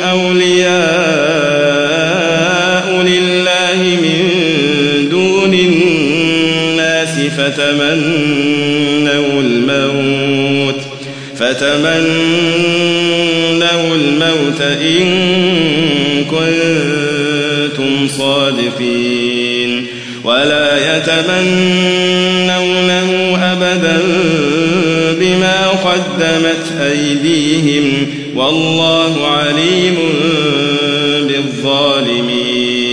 أولياء لله من دون الناس فتمنوا الموت فتمنوا الموت إن كنتم صادقين. ولا يتمنونه أبدا قدمت أيديهم والله عليم بالظالمين.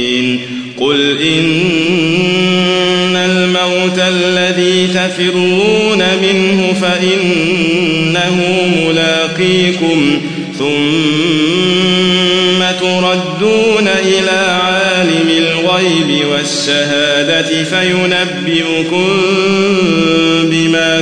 قل إن الموت الذي تفرون منه فإنه ملاقيكم ثم تردون إلى عالم الغيب والشهادة فينبئكم بما